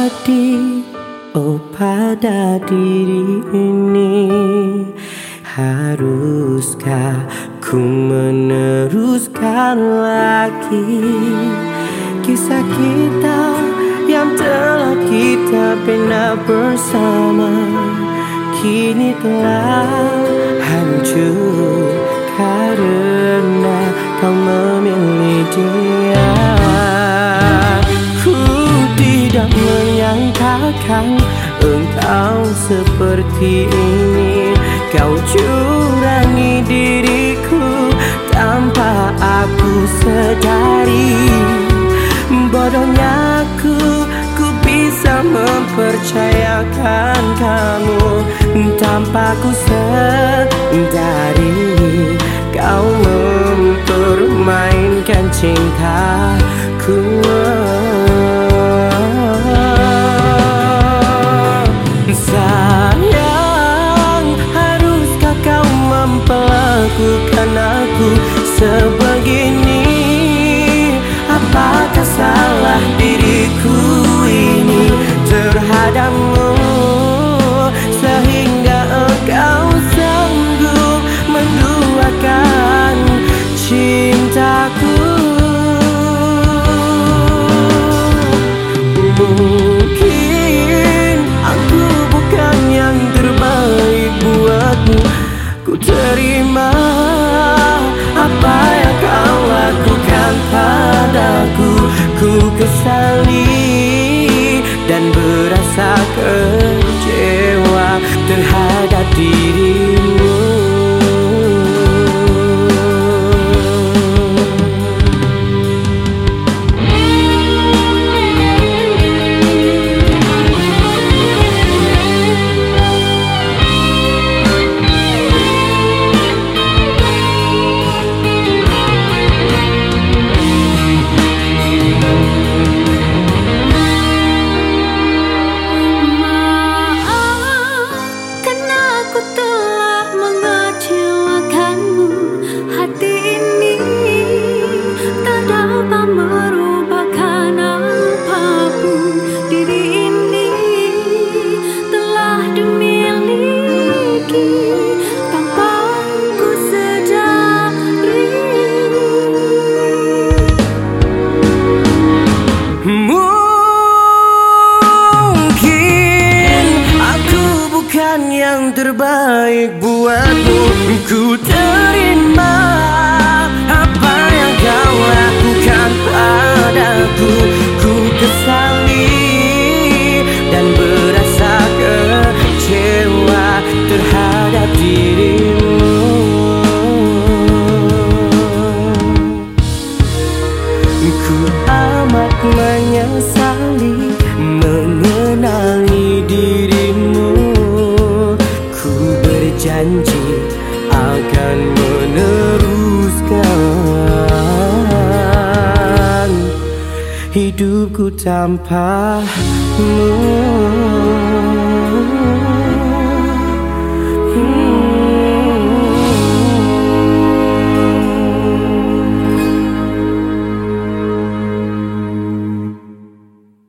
terjadi Oh pada diri ini. Haruskah ku meneruskan lagi Kisah kita yang telah kita bina bersama? Kini telah hancur engkau seperti ini. Kau curangi diriku tanpa aku sadari Bodohnya aku, ku bisa mempercayakan kamu Tanpa ku sadari aku sebegini berasa kecewa terhadap dirimu terbaik buatmu. Ku meneruskan Hidupku tanpamu